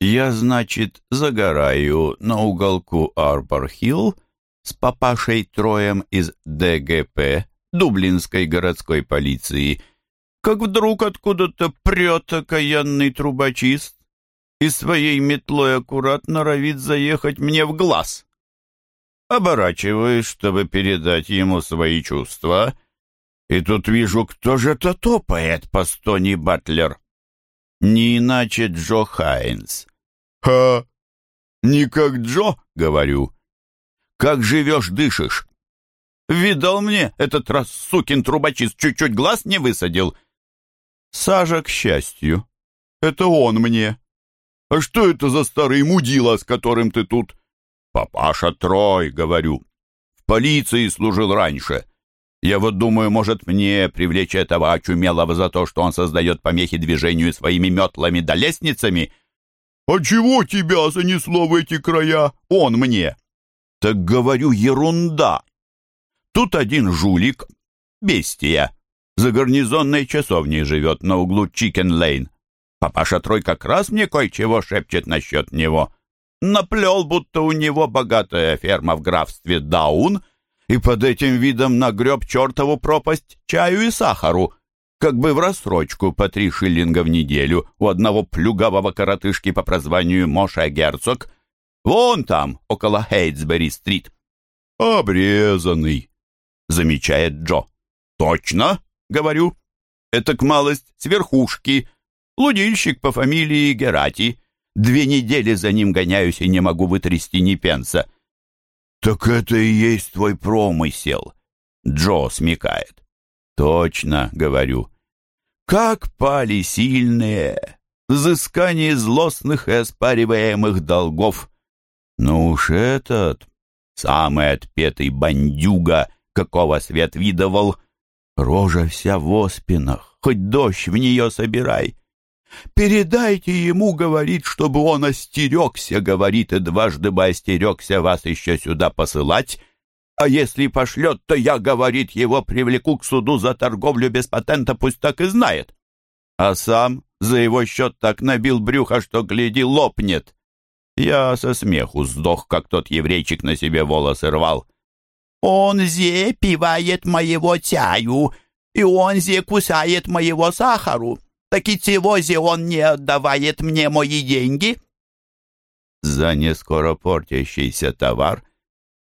Я, значит, загораю на уголку Арбор-Хилл с папашей Троем из ДГП, Дублинской городской полиции, как вдруг откуда-то прет окаянный трубочист и своей метлой аккуратно норовит заехать мне в глаз. Оборачиваюсь, чтобы передать ему свои чувства, и тут вижу, кто же это топает по Стони Батлер. Не иначе Джо Хайнс. «Ха! Не как Джо!» — говорю. «Как живешь, дышишь?» «Видал мне, этот раз сукин трубочист чуть-чуть глаз не высадил». «Сажа, к счастью. Это он мне». «А что это за старый мудила, с которым ты тут?» «Папаша Трой», — говорю. «В полиции служил раньше. Я вот думаю, может, мне привлечь этого очумелого за то, что он создает помехи движению своими метлами да лестницами?» «А чего тебя занесло в эти края? Он мне!» «Так говорю, ерунда!» Тут один жулик, бестия, за гарнизонной часовней живет на углу Чикен-Лейн. Папаша Трой как раз мне кое-чего шепчет насчет него. Наплел, будто у него богатая ферма в графстве Даун, и под этим видом нагреб чертову пропасть чаю и сахару, как бы в рассрочку по три шиллинга в неделю у одного плюгавого коротышки по прозванию Моша Герцог. Вон там, около Хейтсбери-стрит. «Обрезанный», — замечает Джо. «Точно?» — говорю. «Это к малость с верхушки. Лудильщик по фамилии Герати. Две недели за ним гоняюсь и не могу вытрясти ни пенса». «Так это и есть твой промысел», — Джо смекает. «Точно», — говорю. «Как пали сильные! Взыскание злостных и оспариваемых долгов! Ну уж этот, самый отпетый бандюга, какого свет видывал, рожа вся в оспинах, хоть дождь в нее собирай. Передайте ему, говорит, чтобы он остерегся, говорит, и дважды бы остерегся вас еще сюда посылать, а если пошлет, то я, говорит, его привлеку к суду за торговлю без патента, пусть так и знает. А сам за его счет так набил брюхо, что, гляди, лопнет. Я со смеху сдох, как тот еврейчик на себе волосы рвал. «Он зе пивает моего чаю, и он зе кусает моего сахару. Так и чего зе он не отдавает мне мои деньги?» За нескоро портящийся товар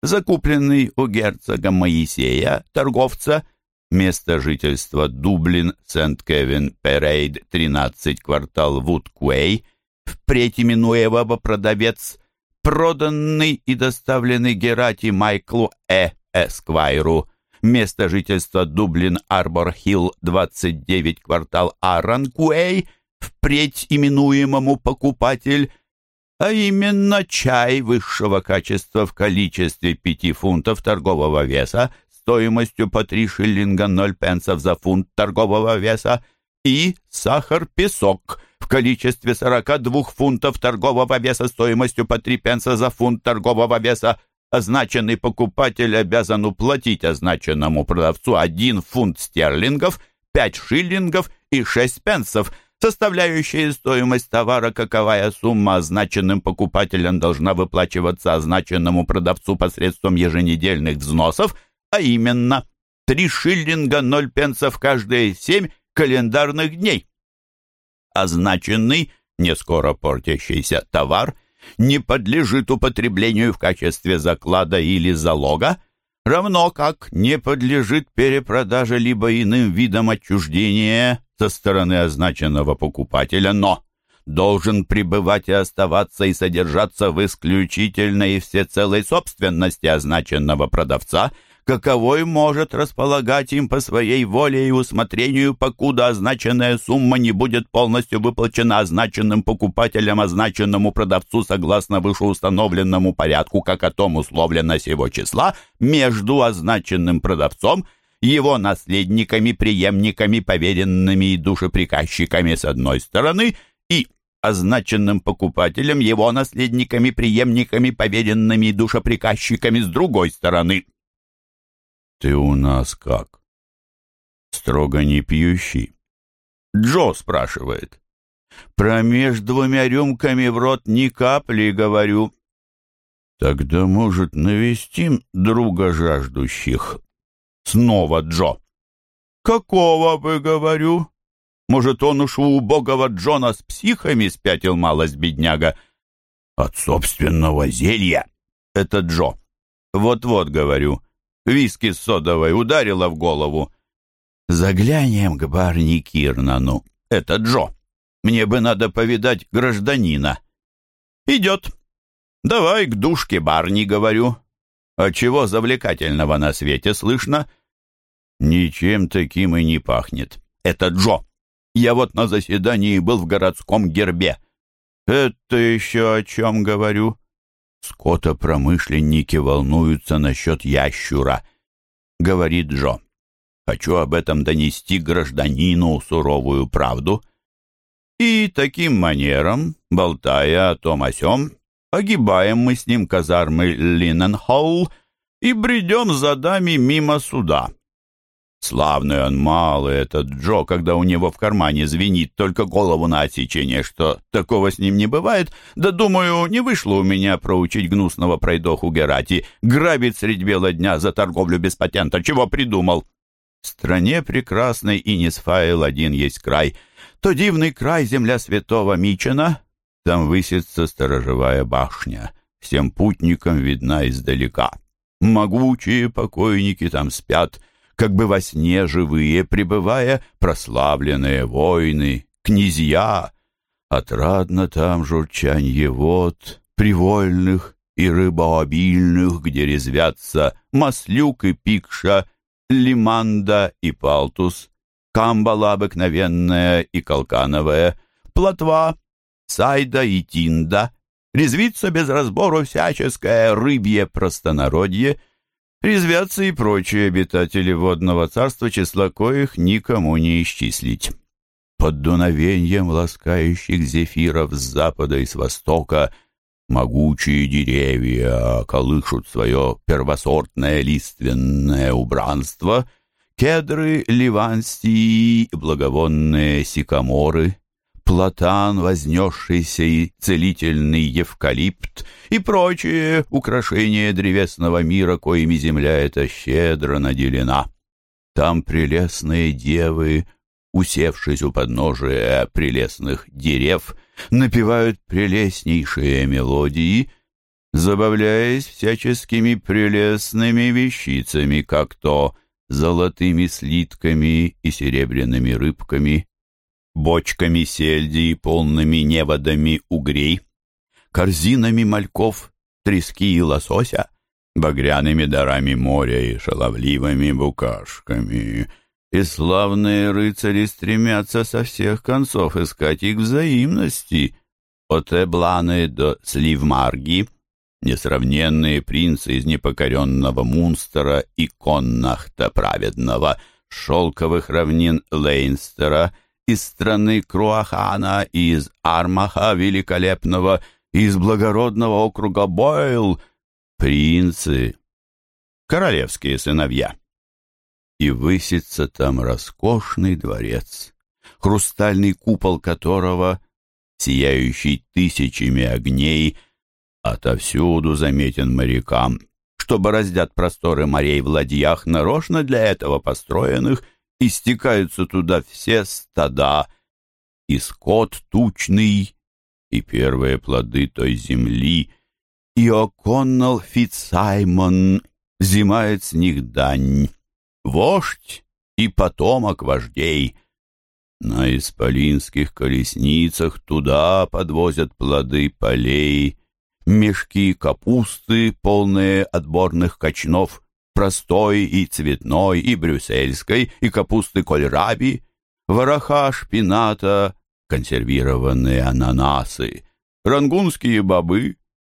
закупленный у герцога Моисея, торговца, место жительства Дублин, Сент-Кевин-Перейд, 13, квартал Вудкуэй, впредь именуемого продавец, проданный и доставленный Герати Майклу Э. Эсквайру, место жительства Дублин, Арбор-Хилл, 29, квартал Аранкуэй, впредь именуемому покупатель – а именно чай высшего качества в количестве пяти фунтов торгового веса стоимостью по три шиллинга ноль пенсов за фунт торгового веса и сахар-песок в количестве 42 фунтов торгового веса стоимостью по 3 пенса за фунт торгового веса. Означенный покупатель обязан уплатить означенному продавцу 1 фунт стерлингов, 5 шиллингов и 6 пенсов – составляющая стоимость товара, каковая сумма означенным покупателем должна выплачиваться означенному продавцу посредством еженедельных взносов, а именно 3 шиллинга 0 пенсов каждые 7 календарных дней. Означенный, не скоро портящийся товар не подлежит употреблению в качестве заклада или залога, равно как не подлежит перепродаже либо иным видам отчуждения со стороны означенного покупателя, но должен пребывать и оставаться и содержаться в исключительной и всецелой собственности означенного продавца, каковой может располагать им по своей воле и усмотрению, покуда означенная сумма не будет полностью выплачена означенным покупателем означенному продавцу согласно вышеустановленному порядку, как о том условлено сего числа, между означенным продавцом его наследниками, преемниками, поверенными и душеприказчиками с одной стороны и означенным покупателем, его наследниками, преемниками, поверенными и душеприказчиками с другой стороны. «Ты у нас как?» «Строго не пьющий?» Джо спрашивает. Промеж двумя рюмками в рот ни капли, говорю. Тогда, может, навестим друга жаждущих? Снова Джо. Какого бы, говорю? Может, он уж у убогого Джона с психами спятил малость бедняга? От собственного зелья. Это Джо. Вот-вот, говорю. Виски с содовой ударила в голову. Заглянем к Барни Кирнану. Это Джо. Мне бы надо повидать гражданина. Идет. Давай к душке Барни, говорю. А чего завлекательного на свете слышно? Ничем таким и не пахнет. Это Джо. Я вот на заседании был в городском гербе. Это еще о чем говорю? Скотопромышленники волнуются насчет ящура, говорит Джо. Хочу об этом донести гражданину суровую правду. И таким манером, болтая о том о сём, огибаем мы с ним казармы Линненхолл и бредем за дами мимо суда. Славный он малый, этот Джо, когда у него в кармане звенит только голову на отсечение, что такого с ним не бывает. Да, думаю, не вышло у меня проучить гнусного пройдоху Герати, грабить средь бела дня за торговлю без патента. Чего придумал? В стране прекрасной и не сфаил один есть край. То дивный край, земля святого Мичена, там высится сторожевая башня, всем путникам видна издалека. Могучие покойники там спят, как бы во сне живые, пребывая, прославленные воины, князья. Отрадно там журчанье вод, привольных и рыбообильных, где резвятся маслюк и пикша, лиманда и палтус, камбала обыкновенная и колкановая, плотва, сайда и тинда, резвится без разбору всяческое рыбье простонародье, резвятся и прочие обитатели водного царства, числа коих никому не исчислить. Под дуновением ласкающих зефиров с запада и с востока могучие деревья колышут свое первосортное лиственное убранство, кедры ливанстии, благовонные сикаморы, платан, вознесшийся и целительный евкалипт и прочие украшения древесного мира, коими земля эта щедро наделена. Там прелестные девы, усевшись у подножия прелестных дерев, напевают прелестнейшие мелодии, забавляясь всяческими прелестными вещицами, как то золотыми слитками и серебряными рыбками, бочками сельди, полными неводами угрей, корзинами мальков, трески и лосося, багряными дарами моря и шаловливыми букашками. И славные рыцари стремятся со всех концов искать их взаимности, от Эбланы до Сливмарги, несравненные принцы из непокоренного Мунстера и Коннахта праведного, шелковых равнин Лейнстера — из страны Круахана, из Армаха Великолепного, из благородного округа Бойл, принцы, королевские сыновья. И высится там роскошный дворец, хрустальный купол которого, сияющий тысячами огней, отовсюду заметен морякам, что бороздят просторы морей в ладьях, нарочно для этого построенных — и стекаются туда все стада, и скот тучный, и первые плоды той земли, и О'Коннелл Фитцсаймон взимает с них дань, вождь и потомок вождей. На исполинских колесницах туда подвозят плоды полей, мешки капусты, полные отборных кочнов — простой и цветной, и брюссельской, и капусты кольраби, вороха шпината, консервированные ананасы, рангунские бобы,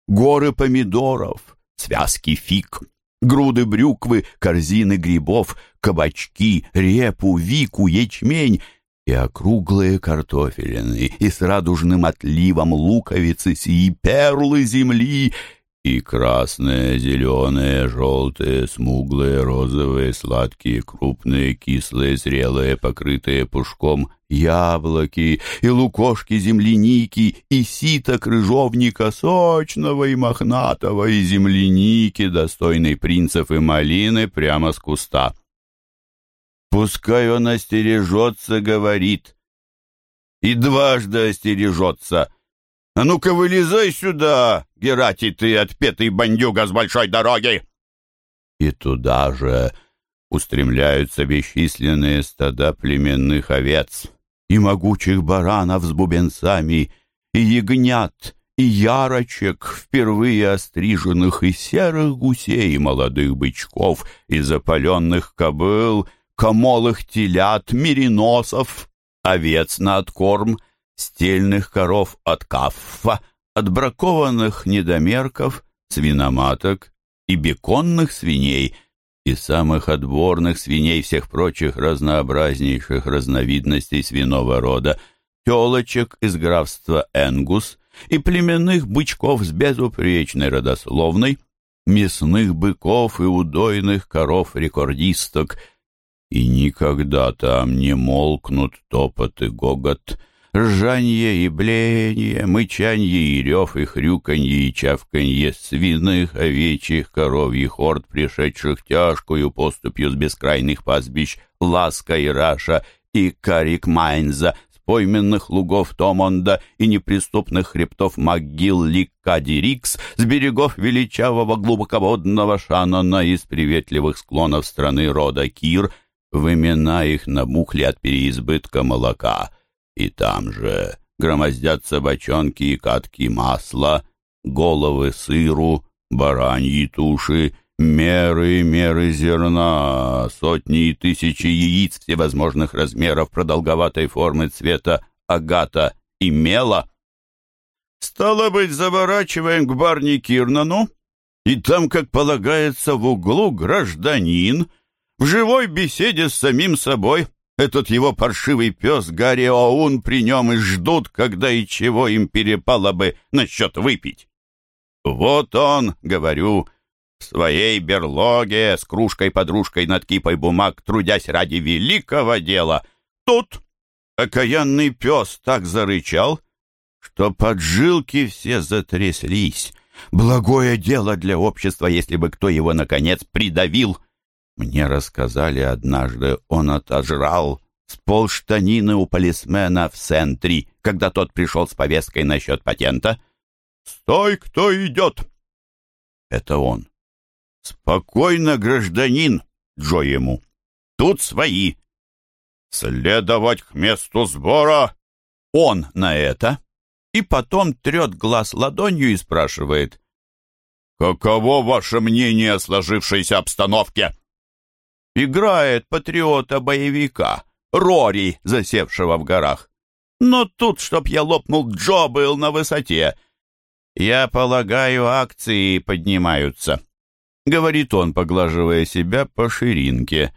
горы помидоров, связки фиг, груды брюквы, корзины грибов, кабачки, репу, вику, ячмень и округлые картофелины, и с радужным отливом луковицы, и перлы земли, и красные, зеленые, желтые, смуглые, розовые, сладкие, крупные, кислые, зрелые, покрытые пушком яблоки, и лукошки земляники, и сито крыжовника сочного и мохнатого, и земляники, достойной принцев и малины, прямо с куста. Пускай он остережется, говорит, и дважды остережется. А ну-ка вылезай сюда, Герати, ты отпетый бандюга с большой дороги! И туда же устремляются бесчисленные стада племенных овец и могучих баранов с бубенцами, и ягнят, и ярочек, впервые остриженных, и серых гусей, и молодых бычков, и запаленных кобыл, комолых телят, мериносов, овец на откорм, стельных коров от каффа, отбракованных недомерков, свиноматок и беконных свиней — и самых отборных свиней всех прочих разнообразнейших разновидностей свиного рода, телочек из графства Энгус и племенных бычков с безупречной родословной, мясных быков и удойных коров-рекордисток. И никогда там не молкнут топот и гогот, ржанье и блеяние, мычанье и рев, и хрюканье и чавканье свиных, овечьих, коровьих орд, пришедших тяжкую поступью с бескрайных пастбищ Ласка и Раша и Карик Майнза, с пойменных лугов Томонда и неприступных хребтов могил Ликкадирикс, с берегов величавого глубоководного Шанона и с приветливых склонов страны рода Кир, в имена их набухли от переизбытка молока — и там же громоздятся бочонки и катки масла, головы сыру, бараньи туши, меры и меры зерна, сотни и тысячи яиц всевозможных размеров продолговатой формы цвета агата и мела. Стало быть, заворачиваем к барни Кирнану, и там, как полагается, в углу гражданин в живой беседе с самим собой этот его паршивый пес Гарри Оун при нем и ждут, когда и чего им перепало бы насчет выпить. Вот он, говорю, в своей берлоге с кружкой-подружкой над кипой бумаг, трудясь ради великого дела. Тут окаянный пес так зарычал, что поджилки все затряслись. Благое дело для общества, если бы кто его, наконец, придавил — мне рассказали однажды, он отожрал с полштанины у полисмена в центре, когда тот пришел с повесткой насчет патента. «Стой, кто идет!» Это он. «Спокойно, гражданин!» Джо ему. «Тут свои!» «Следовать к месту сбора!» Он на это. И потом трет глаз ладонью и спрашивает. «Каково ваше мнение о сложившейся обстановке?» Играет патриота-боевика, Рори, засевшего в горах. Но тут, чтоб я лопнул, Джо был на высоте. Я полагаю, акции поднимаются, — говорит он, поглаживая себя по ширинке.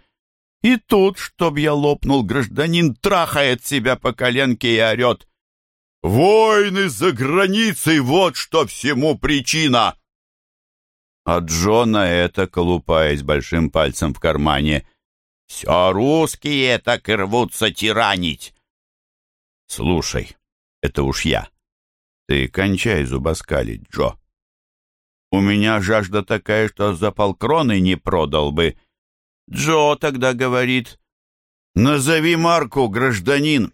И тут, чтоб я лопнул, гражданин трахает себя по коленке и орет. «Войны за границей, вот что всему причина!» А Джона это, колупаясь большим пальцем в кармане, «Все русские так и рвутся тиранить!» «Слушай, это уж я. Ты кончай зубоскалить, Джо. У меня жажда такая, что за полкроны не продал бы. Джо тогда говорит, «Назови марку, гражданин!»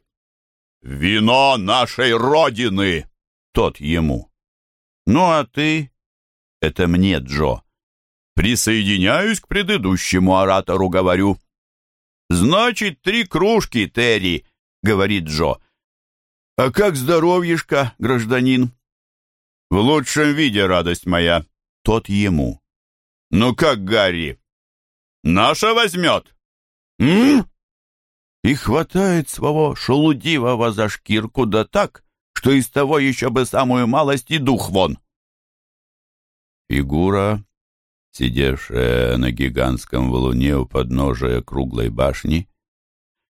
«Вино нашей Родины!» Тот ему. «Ну, а ты это мне, Джо. Присоединяюсь к предыдущему оратору, говорю. Значит, три кружки, Терри, говорит Джо. А как здоровьишко, гражданин? В лучшем виде, радость моя. Тот ему. Ну как, Гарри? Наша возьмет? М? И хватает своего шелудивого за шкирку да так, что из того еще бы самую малость и дух вон. Фигура, сидевшая на гигантском валуне у подножия круглой башни,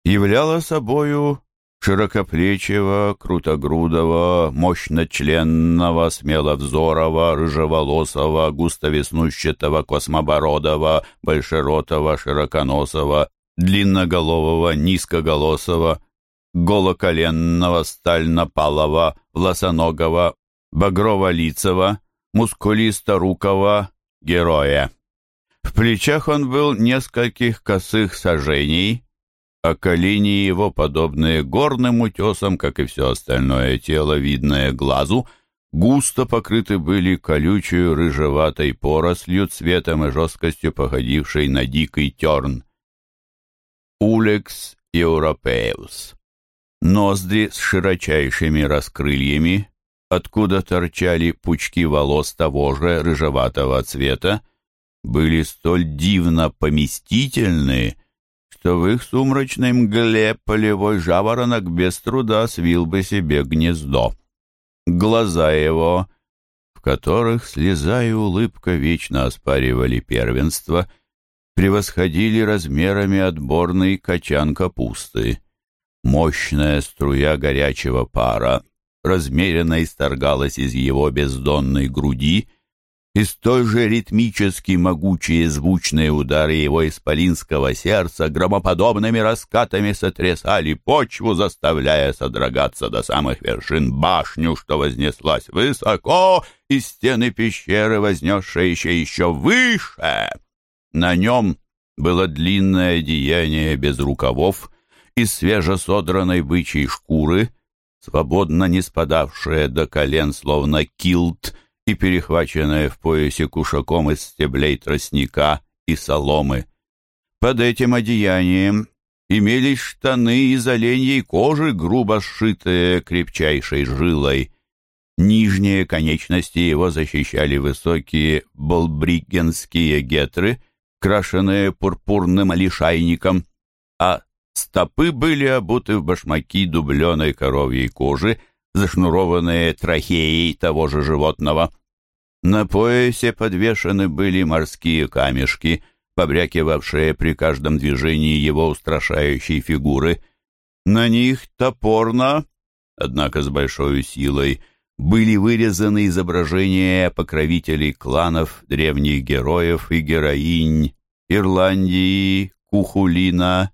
являла собою широкоплечего, крутогрудого, мощночленного, смеловзорого, рыжеволосого, густовеснущатого, космобородого, большеротого, широконосого, длинноголового, низкоголосого, голоколенного, стальнопалого, власоногого, багрово-лицего, мускулисто-рукого героя. В плечах он был нескольких косых сажений, а колени его, подобные горным утесам, как и все остальное тело, видное глазу, густо покрыты были колючей рыжеватой порослью, цветом и жесткостью, походившей на дикий терн. Улекс европеус. Ноздри с широчайшими раскрыльями, откуда торчали пучки волос того же рыжеватого цвета, были столь дивно поместительны, что в их сумрачной мгле полевой жаворонок без труда свил бы себе гнездо. Глаза его, в которых слеза и улыбка вечно оспаривали первенство, превосходили размерами отборный качан капусты. Мощная струя горячего пара размеренно исторгалась из его бездонной груди, и столь же ритмически могучие звучные удары его исполинского сердца громоподобными раскатами сотрясали почву, заставляя содрогаться до самых вершин башню, что вознеслась высоко, и стены пещеры, вознесшиеся еще выше. На нем было длинное одеяние без рукавов из свежесодранной бычьей шкуры, свободно не спадавшее до колен, словно килт — и перехваченная в поясе кушаком из стеблей тростника и соломы. Под этим одеянием имелись штаны из оленьей кожи, грубо сшитые крепчайшей жилой. Нижние конечности его защищали высокие болбригенские гетры, крашенные пурпурным лишайником, а стопы были обуты в башмаки дубленой коровьей кожи, зашнурованные трахеей того же животного. На поясе подвешены были морские камешки, побрякивавшие при каждом движении его устрашающей фигуры. На них топорно, однако с большой силой, были вырезаны изображения покровителей кланов, древних героев и героинь Ирландии, Кухулина,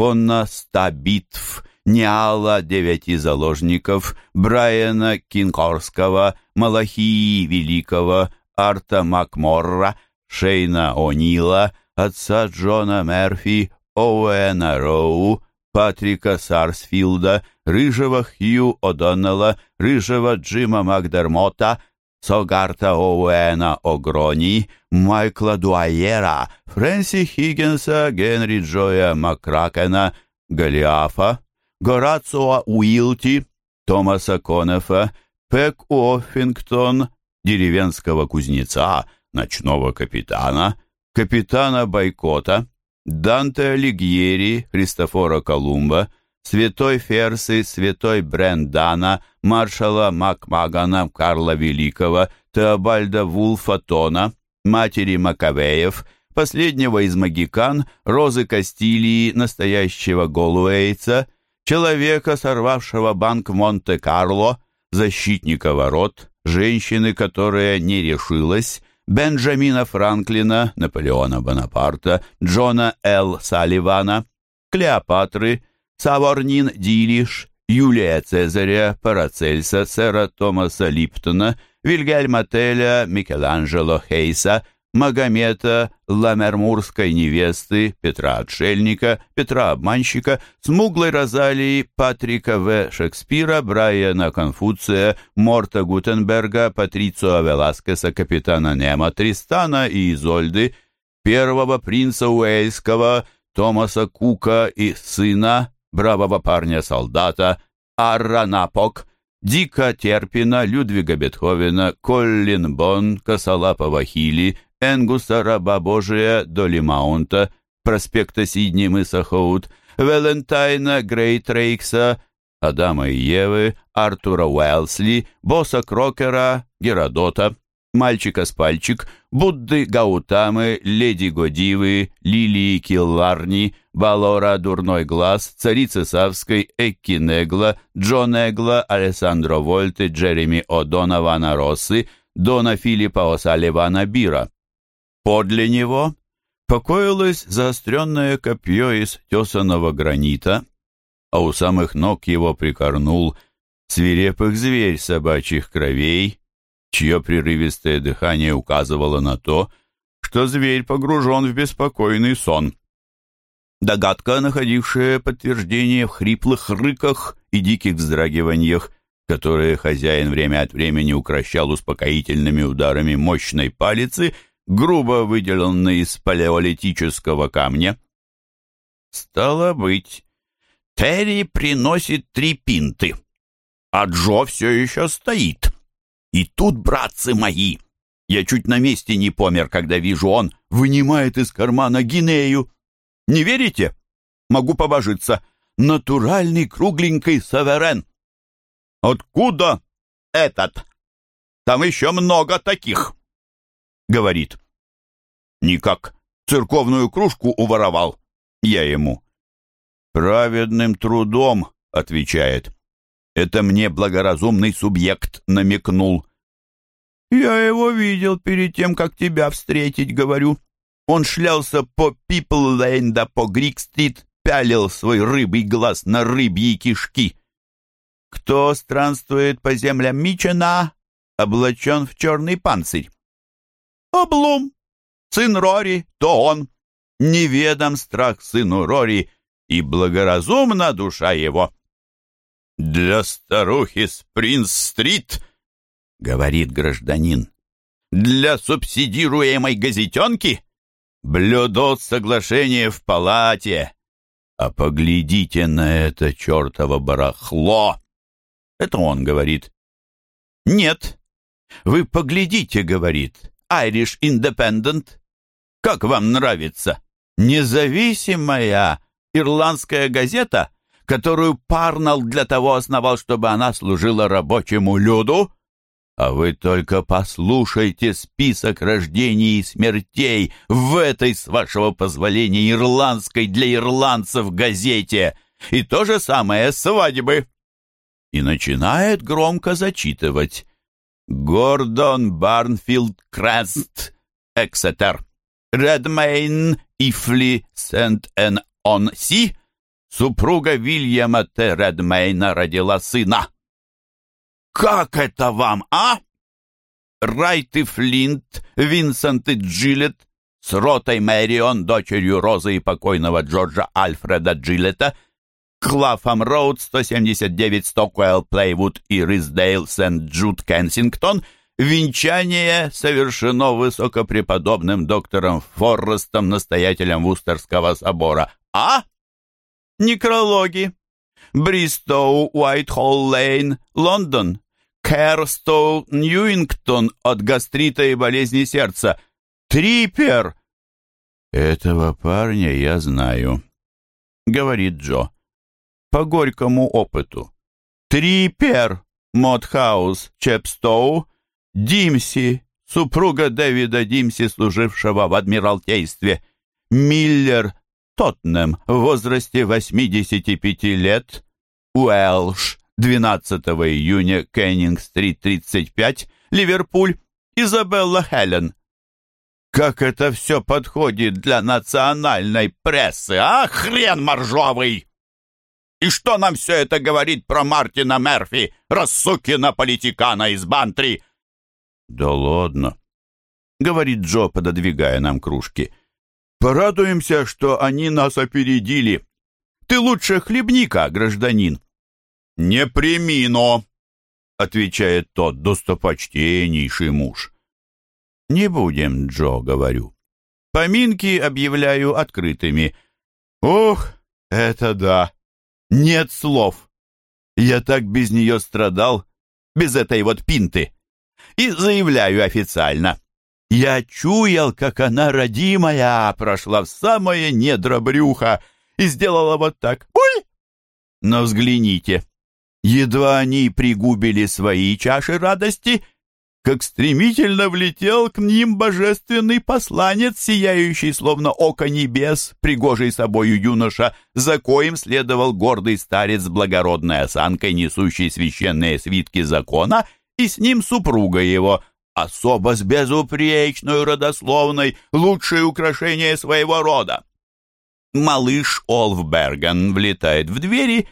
Конна ста битв, Ниала девяти заложников, Брайана Кинкорского, Малахии Великого, Арта Макморра, Шейна О'Нила, отца Джона Мерфи, Оуэна Роу, Патрика Сарсфилда, рыжего Хью О'Доннелла, рыжего Джима Макдермота, Согарта Оуэна О'Грони, Майкла Дуайера, Фрэнси Хиггинса, Генри Джоя Макракена, Голиафа, Горацио Уилти, Томаса Конефа, Пек Уоффингтон, деревенского кузнеца, ночного капитана, капитана Байкота, Данте Алигьери, Христофора Колумба, святой Ферсы, святой Брендана, маршала Макмагана Карла Великого, Теобальда Вулфатона, матери Макавеев, последнего из магикан, Розы Кастилии, настоящего Голуэйца – человека, сорвавшего банк Монте-Карло, защитника ворот, женщины, которая не решилась, Бенджамина Франклина, Наполеона Бонапарта, Джона Л. Салливана, Клеопатры, Саворнин Дилиш, Юлия Цезаря, Парацельса, сэра Томаса Липтона, Вильгельма Теля, Микеланджело Хейса, Магомета, Ламермурской невесты, Петра Отшельника, Петра Обманщика, Смуглой Розалии, Патрика В. Шекспира, Брайана Конфуция, Морта Гутенберга, Патрицио Веласкеса, капитана Немо, Тристана и Изольды, первого принца Уэльского, Томаса Кука и сына, бравого парня-солдата, Арра-на-Пог, Дика Терпина, Людвига Бетховена, Коллин Бон, Косолапого Хили, Энгуса, раба Божия, Доли Маунта, проспекта Сидни, мыса Хоут, Валентайна Грейт Рейкса, Адама и Евы, Артура Уэлсли, Босса Крокера, Геродота, Мальчика с пальчик, Будды Гаутамы, Леди Годивы, Лилии Килларни, Балора Дурной Глаз, Царицы Савской, Экки Негла, Джо Негла, Алессандро Вольты, Джереми О'Донована Россы, Дона Филиппа О'Салливана Бира. Подле него покоилось заостренное копье из тесаного гранита, а у самых ног его прикорнул свирепых зверь собачьих кровей, чье прерывистое дыхание указывало на то, что зверь погружен в беспокойный сон. Догадка, находившая подтверждение в хриплых рыках и диких вздрагиваниях, которые хозяин время от времени укращал успокоительными ударами мощной палицы, грубо выделенной из палеолитического камня. Стало быть, Терри приносит три пинты, а Джо все еще стоит. И тут, братцы мои, я чуть на месте не помер, когда вижу, он вынимает из кармана гинею. Не верите? Могу побожиться. Натуральный кругленький саверен. Откуда этот? Там еще много таких, говорит. Никак. Церковную кружку уворовал. Я ему. Праведным трудом, отвечает. Это мне благоразумный субъект намекнул. Я его видел перед тем, как тебя встретить, говорю. Он шлялся по Пипл-Лейн да по Грик-стрит, пялил свой рыбий глаз на рыбьи кишки. Кто странствует по землям Мичена, облачен в черный панцирь? Облум, сын Рори, то он. Неведом страх сыну Рори, и благоразумна душа его. «Для старухи Спринс-стрит», — говорит гражданин, «для субсидируемой газетенки блюдут соглашение в палате. А поглядите на это чертово барахло!» Это он говорит. «Нет, вы поглядите», — говорит, «Irish Independent. Как вам нравится? Независимая ирландская газета — которую Парнелл для того основал, чтобы она служила рабочему люду? А вы только послушайте список рождений и смертей в этой, с вашего позволения, ирландской для ирландцев газете. И то же самое свадьбы. И начинает громко зачитывать. Гордон Барнфилд Крест, Эксетер. Редмейн, Ифли, Сент-Эн-Он-Си, Супруга Вильяма Т. Редмейна родила сына. «Как это вам, а?» Райт и Флинт, Винсент и Джилет с Ротой Мэрион, дочерью Розы и покойного Джорджа Альфреда Джилета, Клаффам Роуд, 179 Стокуэлл Плейвуд и Риздейл Сент-Джуд, Кенсингтон, венчание совершено высокопреподобным доктором Форрестом, настоятелем Вустерского собора. А? Некрологи. Бристоу, Уайтхолл-Лейн, Лондон. Карр, Стоук-Ньюингтон от гастрита и болезни сердца. Триппер. Этого парня я знаю, говорит Джо. По горькому опыту. Триппер, Моутхаус, Чепстоу, Димси, супруга Дэвида Димси, служившего в Адмиралтействе, Миллер, Тоттенем в возрасте 85 лет, Уэлш, 12 июня, Кеннинг-стрит, 35, Ливерпуль, Изабелла Хелен. Как это все подходит для национальной прессы, а, хрен моржовый! И что нам все это говорит про Мартина Мерфи, рассукина политикана из Бантри? Да ладно, говорит Джо, пододвигая нам кружки. Порадуемся, что они нас опередили. Ты лучше хлебника, гражданин. Не примино, отвечает тот достопочтеннейший муж. Не будем, Джо, говорю. Поминки объявляю открытыми. Ох, это да. Нет слов. Я так без нее страдал, без этой вот пинты. И заявляю официально. Я чуял, как она, родимая, прошла в самое недро брюха и сделала вот так. Ой! Но взгляните, едва они пригубили свои чаши радости, как стремительно влетел к ним божественный посланец, сияющий словно око небес, пригожий собою юноша, за коим следовал гордый старец с благородной осанкой, несущий священные свитки закона, и с ним супруга его, особо с безупречной родословной, лучшее украшение своего рода. Малыш Олфберген влетает в двери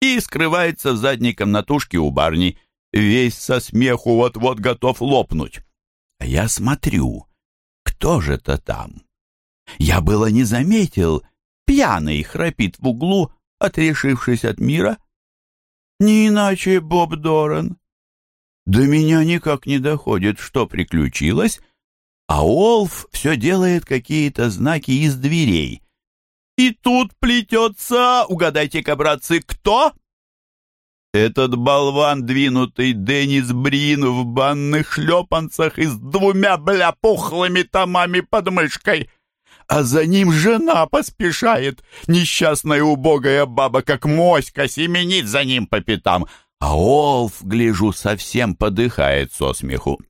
и скрывается в задней комнатушке у барни, весь со смеху вот-вот готов лопнуть. А я смотрю, кто же это там? Я было не заметил, пьяный храпит в углу, отрешившись от мира. Не иначе Боб Доран. До меня никак не доходит, что приключилось, а Олф все делает какие-то знаки из дверей. И тут плетется, угадайте-ка, братцы, кто? Этот болван, двинутый Деннис Брин в банных шлепанцах и с двумя, бля, пухлыми томами под мышкой. А за ним жена поспешает, несчастная убогая баба, как моська, семенит за ним по пятам. А Олф, гляжу, совсем подыхает со смеху.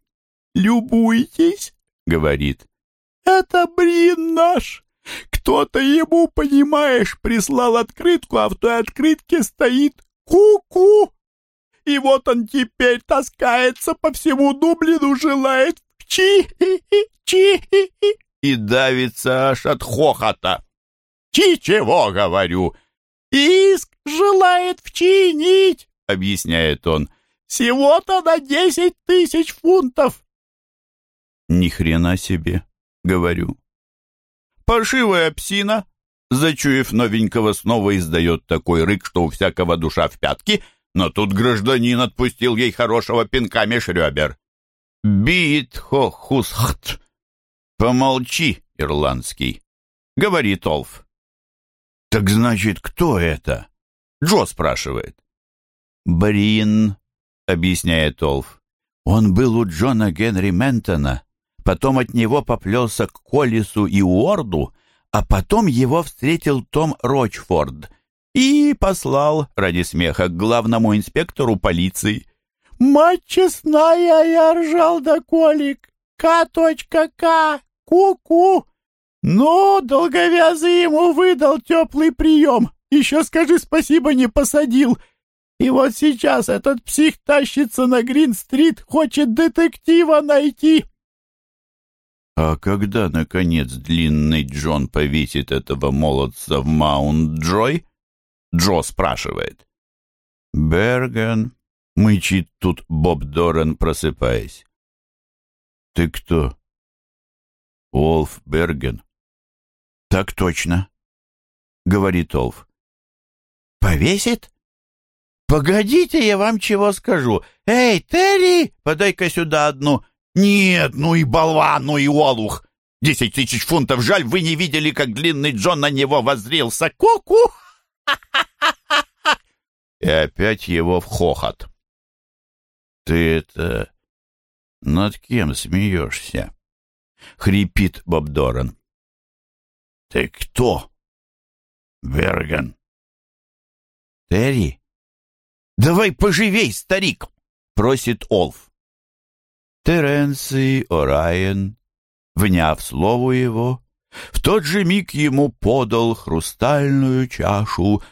«Любуйтесь», — говорит, — «это Брин наш». Кто-то ему, понимаешь, прислал открытку, а в той открытке стоит Ку-ку! И вот он теперь таскается по всему Дублину, желает чи-чи и давится аж от хохота. Чи чего, говорю? Иск желает вчинить, объясняет он. Всего-то на десять тысяч фунтов. Ни хрена себе, говорю. Паршивая псина Зачуяв новенького, снова издает такой рык, что у всякого душа в пятки, но тут гражданин отпустил ей хорошего пинка меж ребер. «Бит хо хусхт!» «Помолчи, ирландский!» — говорит Олф. «Так значит, кто это?» — Джо спрашивает. «Брин», — объясняет Олф. «Он был у Джона Генри Ментона, потом от него поплелся к Коллису и Уорду, а потом его встретил Том Рочфорд и послал, ради смеха, к главному инспектору полиции. «Мать честная, я ржал да колик! К.К. Ку-ку!» Но долговязый ему выдал теплый прием. Еще скажи спасибо, не посадил. И вот сейчас этот псих тащится на Грин-стрит, хочет детектива найти. А когда, наконец, длинный Джон повесит этого молодца в Маунт-Джой? Джо спрашивает. Берген, мычит тут Боб Доран, просыпаясь. Ты кто? Олф Берген. Так точно, говорит Олф. Повесит? Погодите, я вам чего скажу. Эй, Терри, подай-ка сюда одну. «Нет, ну и болван, ну и олух! Десять тысяч фунтов, жаль, вы не видели, как длинный Джон на него воззрился. Ку-ку!» И опять его в хохот. «Ты это... над кем смеешься?» — хрипит Боб Доран. «Ты кто?» «Берген». «Терри?» «Давай поживей, старик!» — просит Олф. Теренций О'Райен, вняв слову его, в тот же миг ему подал хрустальную чашу,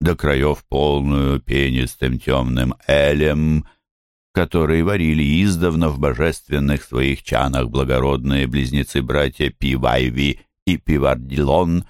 до краев полную пенистым темным элем, который варили издавна в божественных своих чанах благородные близнецы-братья Пивайви и Пивардилон,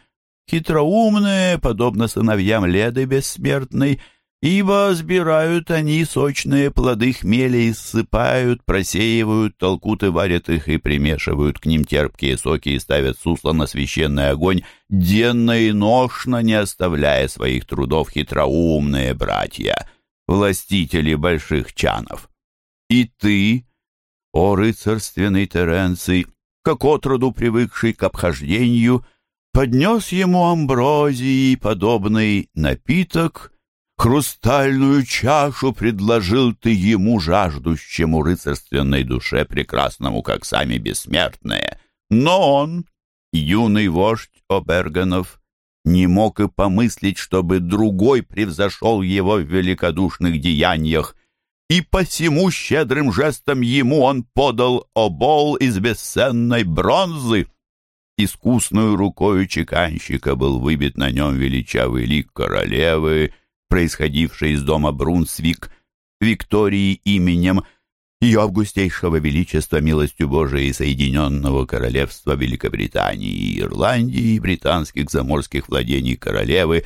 хитроумные, подобно сыновьям Леды Бессмертной, ибо сбирают они сочные плоды хмеля и ссыпают, просеивают, толкут и варят их и примешивают к ним терпкие соки и ставят сусло на священный огонь, денно и ношно не оставляя своих трудов хитроумные братья, властители больших чанов. И ты, о рыцарственный Теренций, как отроду привыкший к обхождению, поднес ему амброзии подобный напиток — Хрустальную чашу предложил ты ему, жаждущему рыцарственной душе, прекрасному, как сами бессмертные. Но он, юный вождь Обергенов, не мог и помыслить, чтобы другой превзошел его в великодушных деяниях, и посему щедрым жестом ему он подал обол из бесценной бронзы. Искусную рукою чеканщика был выбит на нем величавый лик королевы — происходившей из дома Брунсвик, Виктории именем ее августейшего величества милостью Божией Соединенного Королевства Великобритании и Ирландии и британских заморских владений королевы,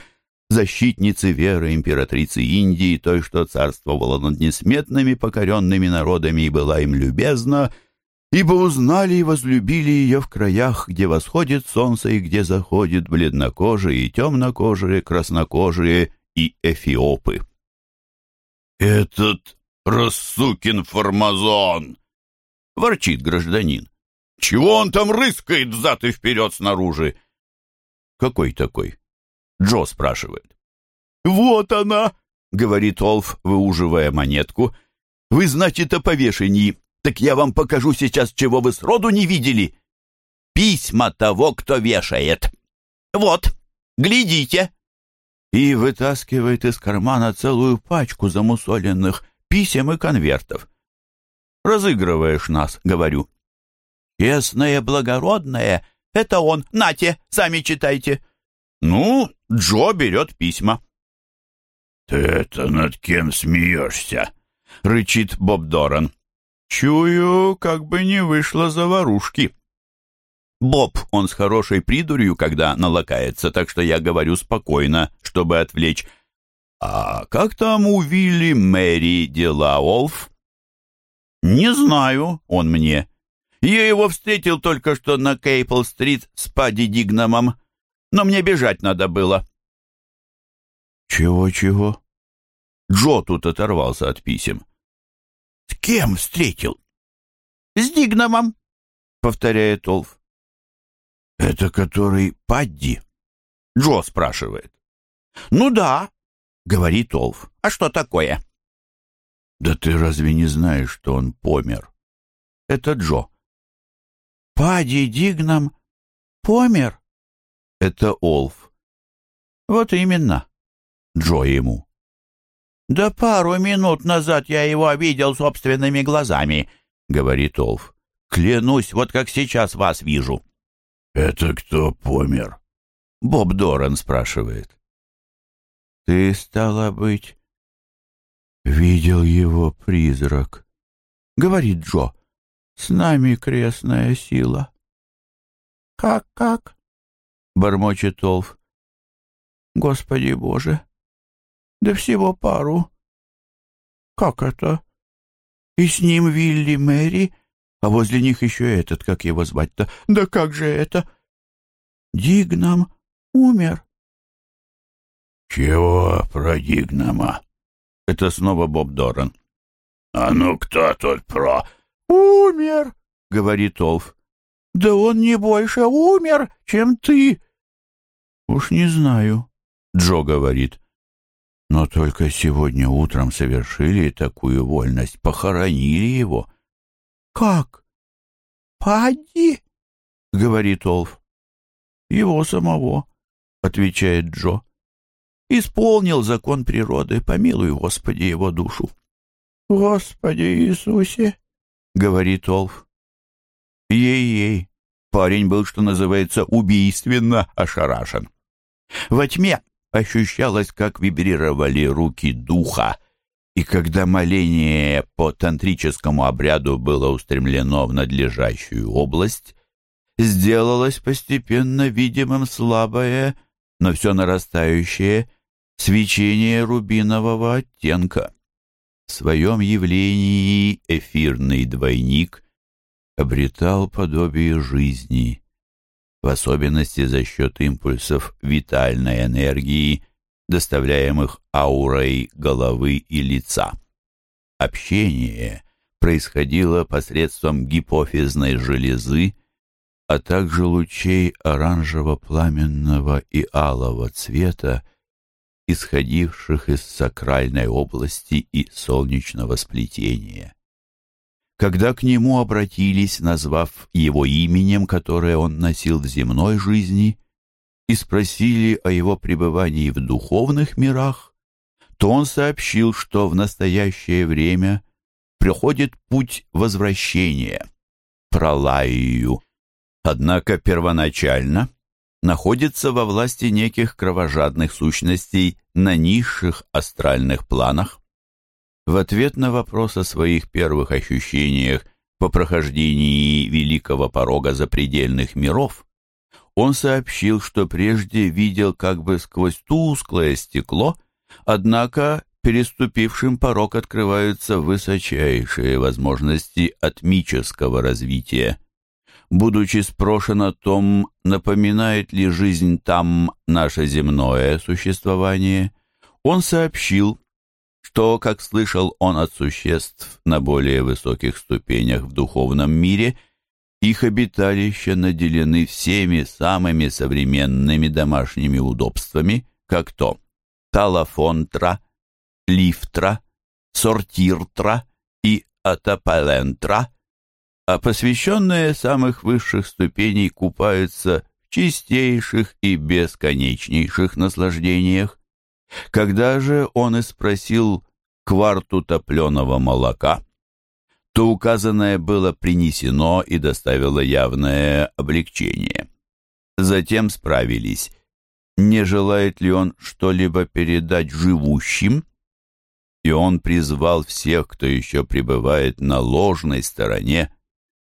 защитницы веры императрицы Индии, той, что царствовала над несметными покоренными народами и была им любезна, ибо узнали и возлюбили ее в краях, где восходит солнце и где заходит бледнокожие и темнокожие, краснокожие и эфиопы. «Этот рассукин формазон!» — ворчит гражданин. «Чего он там рыскает взад и вперед снаружи?» «Какой такой?» Джо спрашивает. «Вот она!» — говорит Олф, выуживая монетку. «Вы, значит, о повешении. Так я вам покажу сейчас, чего вы сроду не видели. Письма того, кто вешает. Вот, глядите!» И вытаскивает из кармана целую пачку замусоленных писем и конвертов. «Разыгрываешь нас», — говорю. «Честное, благородное, это он. Нате, сами читайте». Ну, Джо берет письма. «Ты это над кем смеешься?» — рычит Боб Доран. «Чую, как бы не вышло заварушки». Боб, он с хорошей придурью, когда налакается, так что я говорю спокойно, чтобы отвлечь. «А как там у Вилли Мэри дела, Олф?» «Не знаю, он мне. Я его встретил только что на Кейпл-стрит с Падди Дигнамом но мне бежать надо было». «Чего-чего?» Джо тут оторвался от писем. «С кем встретил?» «С Дигномом», — повторяет Олф. «Это который Падди?» Джо спрашивает. «Ну да», — говорит Олф. «А что такое?» «Да ты разве не знаешь, что он помер?» «Это Джо». «Падди Дигном помер?» Это Олф. Вот именно. Джо ему. Да пару минут назад я его видел собственными глазами, говорит Олф. Клянусь, вот как сейчас вас вижу. Это кто помер? Боб Доран спрашивает. Ты, стало быть, видел его призрак, говорит Джо. С нами крестная сила. Как-как? — бормочет Олф. «Господи Боже! Да всего пару! Как это? И с ним Вилли Мэри, а возле них еще этот, как его звать-то? Да как же это? Дигнам умер!» «Чего про Дигнама?» Это снова Боб Доран. «А ну кто тут про...» «Умер!» — говорит Олф. Да он не больше умер, чем ты. Уж не знаю, Джо говорит. Но только сегодня утром совершили такую вольность, похоронили его. Как? Падди? говорит Олф. Его самого, отвечает Джо. Исполнил закон природы, помилуй, Господи, его душу. Господи Иисусе, говорит Олф. Ей-ей, парень был, что называется, убийственно ошарашен. Во тьме ощущалось, как вибрировали руки духа, и когда моление по тантрическому обряду было устремлено в надлежащую область, сделалось постепенно видимым слабое, но все нарастающее свечение рубинового оттенка. В своем явлении эфирный двойник обретал подобие жизни, в особенности за счет импульсов витальной энергии, доставляемых аурой головы и лица. Общение происходило посредством гипофизной железы, а также лучей оранжево-пламенного и алого цвета, исходивших из сакральной области и солнечного сплетения. Когда к нему обратились, назвав его именем, которое он носил в земной жизни, и спросили о его пребывании в духовных мирах, то он сообщил, что в настоящее время приходит путь возвращения, пролаию. Однако первоначально находится во власти неких кровожадных сущностей на низших астральных планах, в ответ на вопрос о своих первых ощущениях по прохождении великого порога запредельных миров, Он сообщил, что прежде видел как бы сквозь тусклое стекло, однако переступившим порог открываются высочайшие возможности атмического развития. Будучи спрошен о том, напоминает ли жизнь там наше земное существование, он сообщил, что, как слышал он от существ на более высоких ступенях в духовном мире, их обиталища наделены всеми самыми современными домашними удобствами, как то талафонтра, лифтра, сортиртра и атапалентра, а посвященные самых высших ступеней купаются в чистейших и бесконечнейших наслаждениях. Когда же он и спросил кварту топленого молока, то указанное было принесено и доставило явное облегчение. Затем справились, не желает ли он что-либо передать живущим, и он призвал всех, кто еще пребывает на ложной стороне,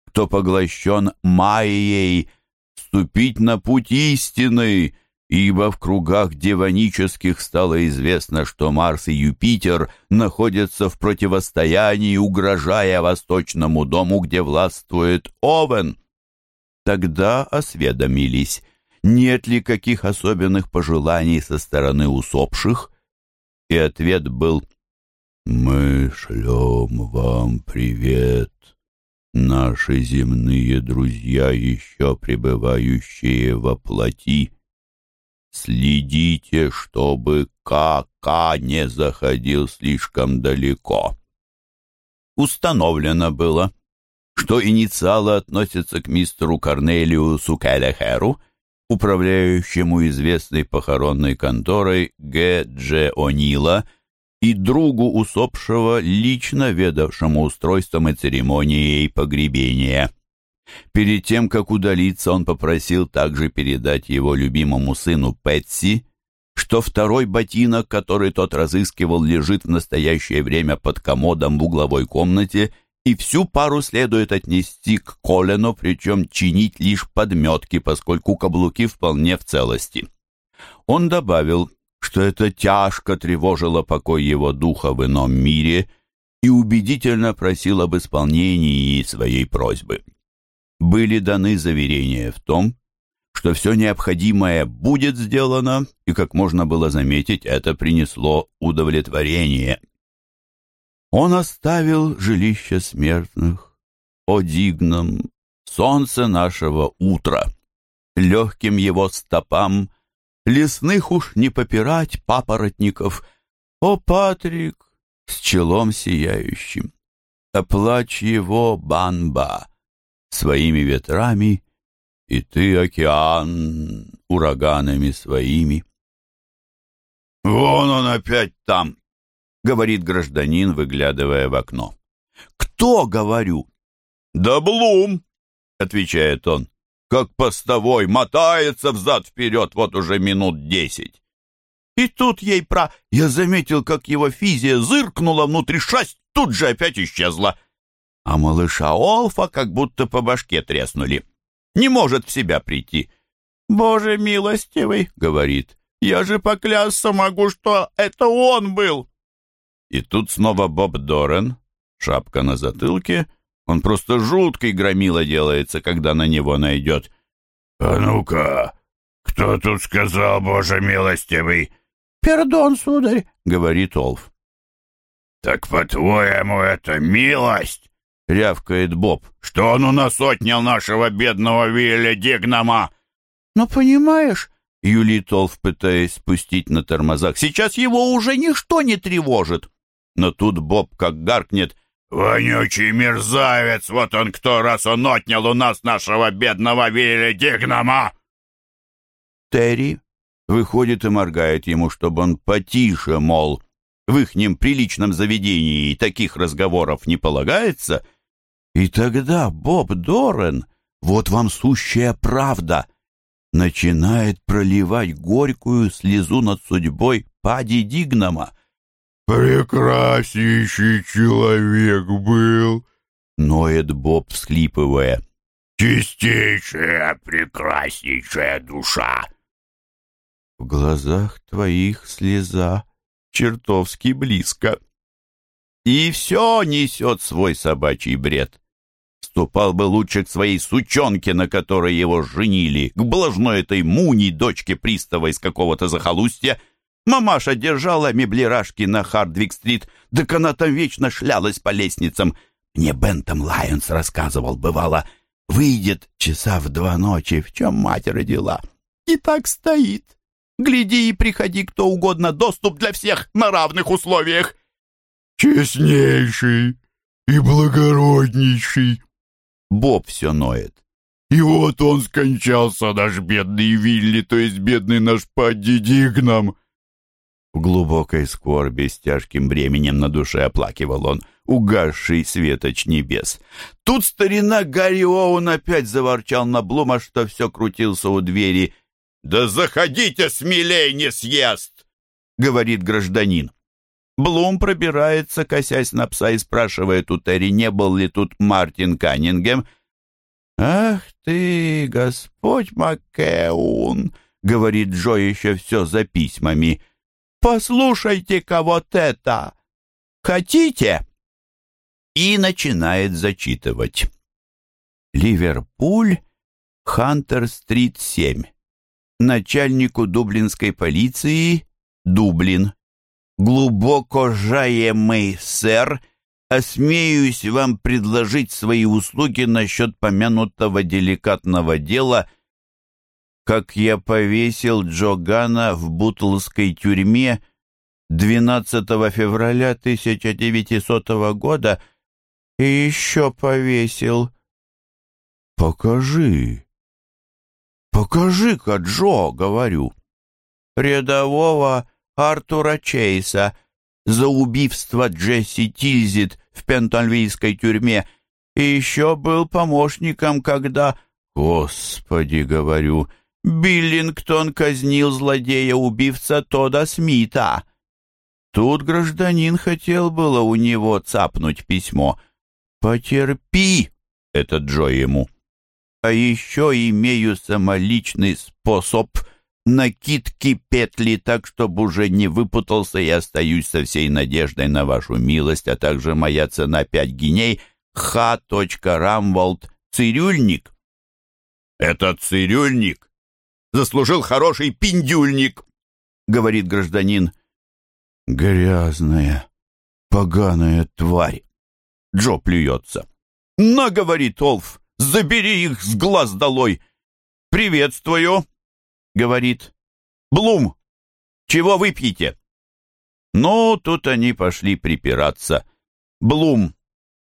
кто поглощен Майей, ступить на путь истины, ибо в кругах деванических стало известно, что Марс и Юпитер находятся в противостоянии, угрожая восточному дому, где властвует Овен. Тогда осведомились, нет ли каких особенных пожеланий со стороны усопших, и ответ был «Мы шлем вам привет, наши земные друзья, еще пребывающие во плоти». Следите, чтобы Кака не заходил слишком далеко. Установлено было, что инициалы относятся к мистеру Корнелиусу Келлехеру, управляющему известной похоронной конторой Г. Дж. О'Нила и другу усопшего, лично ведавшему устройством и церемонией погребения. Перед тем, как удалиться, он попросил также передать его любимому сыну Пэтси, что второй ботинок, который тот разыскивал, лежит в настоящее время под комодом в угловой комнате, и всю пару следует отнести к Колену, причем чинить лишь подметки, поскольку каблуки вполне в целости. Он добавил, что это тяжко тревожило покой его духа в ином мире и убедительно просил об исполнении своей просьбы были даны заверения в том, что все необходимое будет сделано, и, как можно было заметить, это принесло удовлетворение. Он оставил жилище смертных, о дигном, солнце нашего утра, легким его стопам, лесных уж не попирать папоротников, о, Патрик, с челом сияющим, оплачь его, банба, своими ветрами, и ты, океан, ураганами своими. «Вон он опять там!» — говорит гражданин, выглядывая в окно. «Кто, говорю?» «Да Блум!» — отвечает он. «Как постовой, мотается взад-вперед вот уже минут десять». И тут ей про... Я заметил, как его физия зыркнула внутри шесть, тут же опять исчезла а малыша Олфа как будто по башке треснули. Не может в себя прийти. «Боже милостивый», — говорит, — «я же поклясться могу, что это он был». И тут снова Боб Дорен, шапка на затылке, он просто жуткий громила делается, когда на него найдет. «А ну-ка, кто тут сказал, Боже милостивый?» «Пердон, сударь», — говорит Олф. «Так, по-твоему, это милость?» — рявкает Боб. «Что он у нас отнял нашего бедного Вилля Дигнама?» «Ну, понимаешь...» — юлит Олф, пытаясь спустить на тормозах. «Сейчас его уже ничто не тревожит!» Но тут Боб как гаркнет. «Вонючий мерзавец! Вот он кто, раз он отнял у нас нашего бедного Вилля Дигнама!» Терри выходит и моргает ему, чтобы он потише, мол, в ихнем приличном заведении таких разговоров не полагается — и тогда Боб Дорен, вот вам сущая правда, начинает проливать горькую слезу над судьбой Пади Дигнама. «Прекраснейший человек был», — ноет Боб, всхлипывая. чистейшая, прекраснейшая душа. В глазах твоих слеза чертовски близко. И все несет свой собачий бред. Ступал бы лучше к своей сучонке, на которой его женили, к блажной этой муни, дочке пристава из какого-то захолустья. Мамаша держала меблирашки на Хардвик-стрит, так она там вечно шлялась по лестницам. Мне Бентом Лайонс рассказывал, бывало, выйдет часа в два ночи, в чем мать родила. И так стоит. Гляди и приходи кто угодно, доступ для всех на равных условиях. Честнейший и благороднейший. Боб все ноет. И вот он скончался, наш бедный Вилли, то есть бедный наш Падди Дигнам. В глубокой скорби с тяжким бременем на душе оплакивал он угасший светоч небес. Тут старина Гарри Оуэн опять заворчал на Блума, что все крутился у двери. «Да заходите, смелей не съест!» — говорит гражданин. Блум пробирается, косясь на пса, и спрашивает у Терри, не был ли тут Мартин Каннингем. «Ах ты, Господь Маккеун!» — говорит Джо еще все за письмами. «Послушайте-ка вот это! Хотите?» И начинает зачитывать. Ливерпуль, Хантер-стрит, 7. Начальнику дублинской полиции, Дублин. Глубоко жаемый сэр, осмеюсь вам предложить свои услуги насчет помянутого деликатного дела, как я повесил Джогана в Бутлской тюрьме 12 февраля 1900 года и еще повесил. «Покажи, покажи-ка, Джо, — говорю, — рядового Артура Чейса за убийство Джесси Тильзит в Пентонвильской тюрьме и еще был помощником, когда... Господи, говорю, Биллингтон казнил злодея-убивца Тода Смита. Тут гражданин хотел было у него цапнуть письмо. «Потерпи!» — это Джо ему. «А еще имею самоличный способ накидки петли так, чтобы уже не выпутался и остаюсь со всей надеждой на вашу милость, а также моя цена пять гиней Х. Рамволд цирюльник. Этот цирюльник заслужил хороший пиндюльник, говорит гражданин. Грязная, поганая тварь. Джо плюется. «На, — говорит Олф, — забери их с глаз долой! Приветствую!» Говорит, «Блум, чего выпьете?» Ну, тут они пошли припираться. Блум,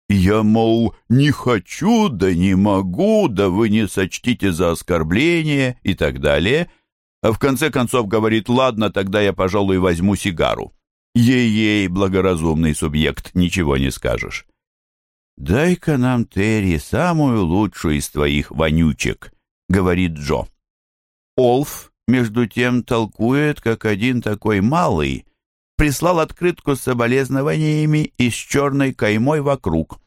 я, мол, не хочу, да не могу, да вы не сочтите за оскорбление и так далее. А в конце концов говорит, ладно, тогда я, пожалуй, возьму сигару. Ей-ей, благоразумный субъект, ничего не скажешь. «Дай-ка нам, Терри, самую лучшую из твоих вонючек», — говорит Джо. Олф, между тем, толкует, как один такой малый прислал открытку с соболезнованиями и с черной каймой вокруг.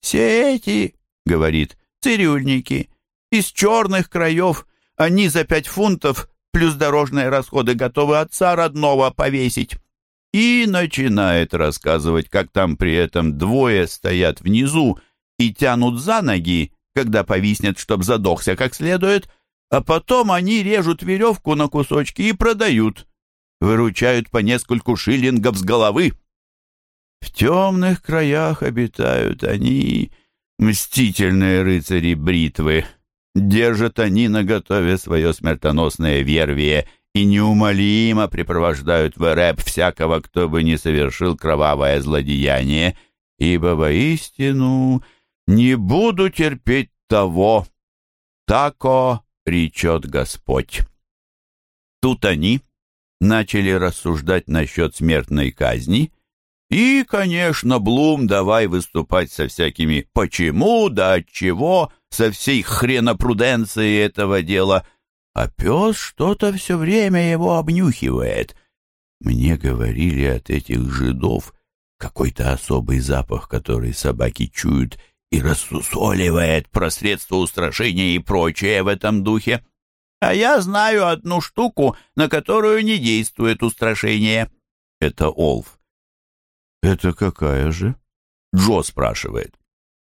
«Все эти, — говорит, — цирюльники, из черных краев, они за пять фунтов плюс дорожные расходы готовы отца родного повесить». И начинает рассказывать, как там при этом двое стоят внизу и тянут за ноги, когда повиснет, чтоб задохся как следует — а потом они режут веревку на кусочки и продают. Выручают по нескольку шиллингов с головы. В темных краях обитают они, мстительные рыцари бритвы. Держат они наготове свое смертоносное вервие и неумолимо припровождают в рэп всякого, кто бы не совершил кровавое злодеяние, ибо воистину не буду терпеть того. Тако речет Господь. Тут они начали рассуждать насчет смертной казни, и, конечно, Блум давай выступать со всякими «почему», да «отчего», со всей хренопруденцией этого дела, а пес что-то все время его обнюхивает. Мне говорили от этих жидов какой-то особый запах, который собаки чуют, и рассусоливает про средства устрашения и прочее в этом духе. А я знаю одну штуку, на которую не действует устрашение. Это Олф. Это какая же? Джо спрашивает.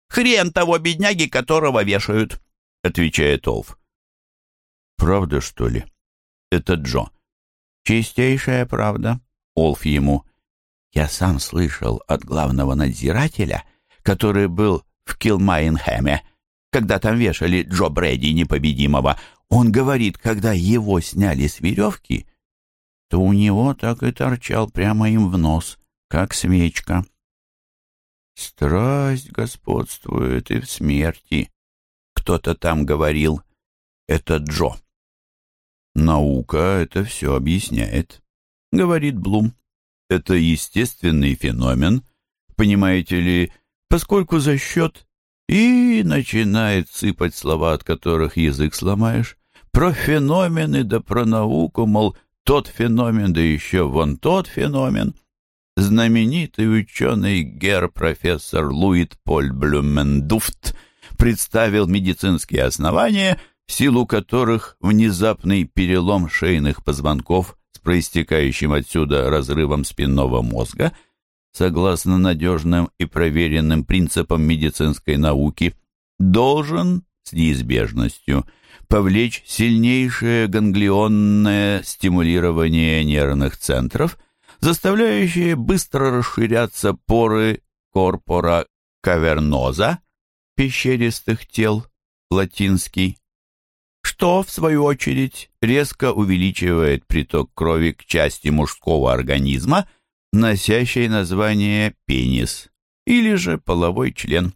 Хрен того бедняги, которого вешают, отвечает Олф. Правда, что ли? Это Джо. Чистейшая правда. Олф ему. Я сам слышал от главного надзирателя, который был в Килмайнхэме, когда там вешали Джо Брэди непобедимого. Он говорит, когда его сняли с веревки, то у него так и торчал прямо им в нос, как свечка. Страсть господствует и в смерти. Кто-то там говорил. Это Джо. Наука это все объясняет, говорит Блум. Это естественный феномен, понимаете ли, поскольку за счет и начинает сыпать слова, от которых язык сломаешь, про феномены да про науку, мол, тот феномен, да еще вон тот феномен. Знаменитый ученый гер-профессор Луид Поль Блюмендуфт представил медицинские основания, в силу которых внезапный перелом шейных позвонков с проистекающим отсюда разрывом спинного мозга, согласно надежным и проверенным принципам медицинской науки, должен с неизбежностью повлечь сильнейшее ганглионное стимулирование нервных центров, заставляющее быстро расширяться поры корпора каверноза, пещеристых тел, латинский, что, в свою очередь, резко увеличивает приток крови к части мужского организма, носящей название пенис, или же половой член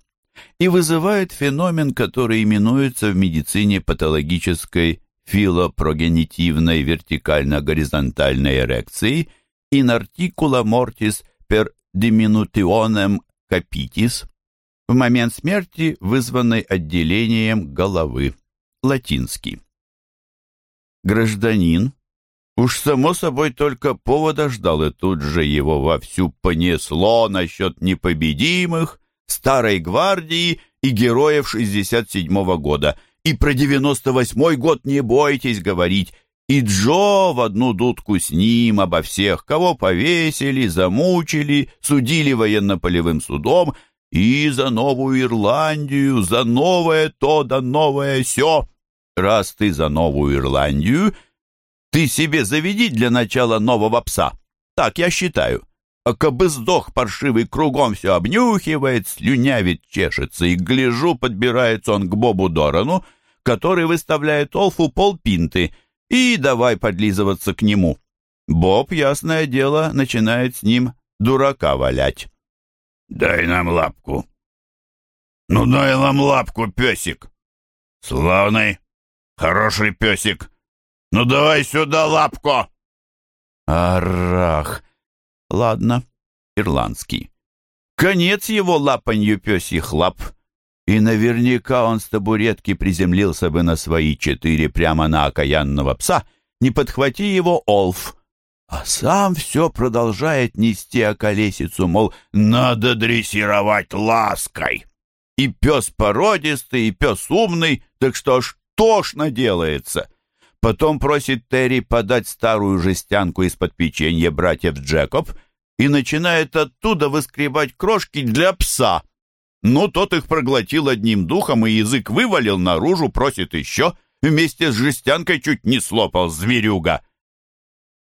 и вызывает феномен, который именуется в медицине патологической филопрогенитивной вертикально-горизонтальной эрекцией articula mortis per diminutionem capitis в момент смерти, вызванной отделением головы. Латинский. Гражданин уж само собой только повода ждал, и тут же его вовсю понесло насчет непобедимых, Старой гвардии и героев 67-го года. И про 98-й год не бойтесь говорить. И Джо в одну дудку с ним обо всех, кого повесили, замучили, судили военно-полевым судом, и за Новую Ирландию, за новое то да новое сё. Раз ты за Новую Ирландию, ты себе заведи для начала нового пса. Так я считаю а кабы сдох паршивый кругом все обнюхивает, слюнявит, чешется, и, гляжу, подбирается он к Бобу Дорану, который выставляет Олфу полпинты, и давай подлизываться к нему. Боб, ясное дело, начинает с ним дурака валять. «Дай нам лапку». «Ну дай нам лапку, песик». «Славный, хороший песик. Ну давай сюда лапку». «Арах!» Ладно, ирландский. Конец его лапанью пёсьих лап. И наверняка он с табуретки приземлился бы на свои четыре прямо на окаянного пса, не подхвати его Олф. А сам все продолжает нести околесицу, мол, надо дрессировать лаской. И пес породистый, и пес умный, так что ж тошно делается. Потом просит Терри подать старую жестянку из-под печенья братьев Джекоб и начинает оттуда выскребать крошки для пса. Ну, тот их проглотил одним духом и язык вывалил наружу, просит еще. Вместе с жестянкой чуть не слопал зверюга.